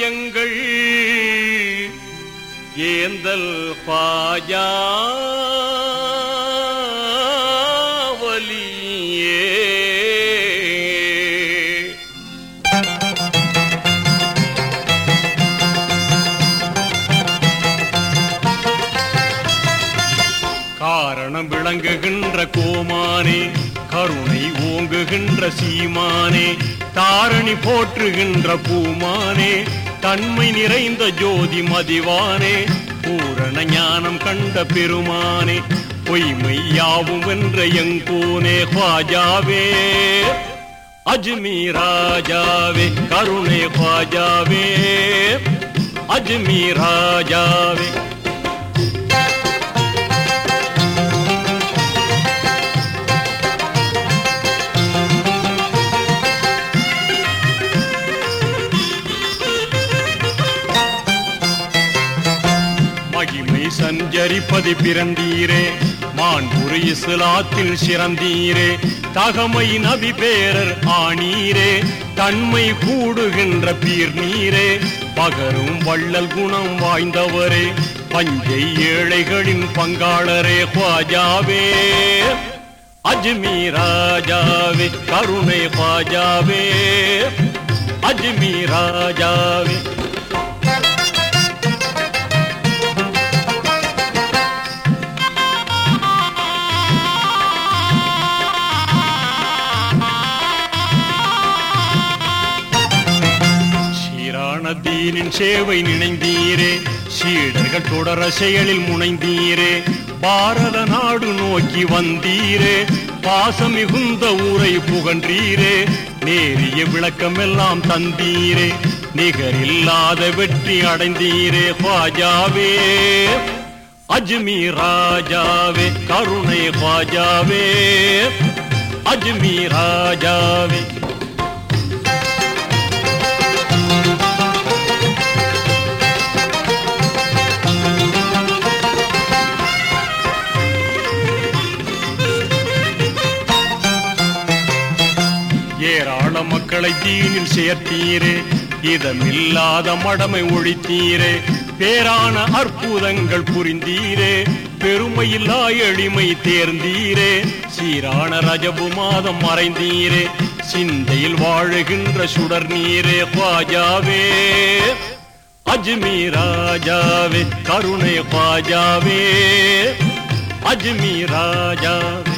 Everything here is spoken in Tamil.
இல்லாயங்கள் ஏந்தல் பாஜாவலியே காரணம் விளங்குகின்ற கோமானே கருணை ஓங்குகின்ற சீமானே தாரணி போற்றுகின்ற பூமானே தன்மை நிறைந்த ஜோதி மதிவானே. பூரண ஞானம் கண்ட பெருமானே. பொய்மை யாவும் வென்ற எங்கோனே ஹ்வாஜாவே. அஜ்மீர் ராஜாவே கருணை ஹாஜாவே அஜ்மி ராஜாவே. சஞ்சரிப்பது பிறந்தீரே. மாண்புரு இஸ்லாத்தில் சிறந்தீரே. தகமை நபி பேரர் ஆனீரே. தன்மை கூடுகின்ற பீர் நீரே. பகரும் வள்ளல் குணம் வாய்ந்தவரே. பஞ்சை ஏழைகளின் பங்காளரே ஹ்வாஜாவே அஜ்மீர் ராஜாவே கருணை ஹ்வாஜாவே அஜ்மீர் ராஜாவே சீரான சேவை நினைந்தீரே. சீடர்கள் தொடர செயலில் முனைந்தீரே. பாரத நாடு நோக்கி வந்தீரே. பாசம் மிகுந்த ஊரை புகன்றீரே. நேரிய விளக்கமெல்லாம் தந்தீரே. நிகரில்லாத வெற்றி அடைந்தீரே பாஜாவே. அஜ்மீர் ராஜாவே கருணை பாஜாவே. அஜ்மீர் ராஜாவே. மக்களை தீனில் சேர்த்தீரே. இதமில்லாத மடமை ஒழித்தீரே. பேரான அற்புதங்கள் புரிந்தீரே. பெருமையில்லா எளிமை தேர்ந்தீரே. சீரான ரஜபு மாதம் மறைந்தீரே. சிந்தையில் வாழுகின்ற சுடர் நீரே பாஜாவே. அஜ்மீ ராஜாவே கருணை பாஜாவே. அஜ்மீ ராஜாவே.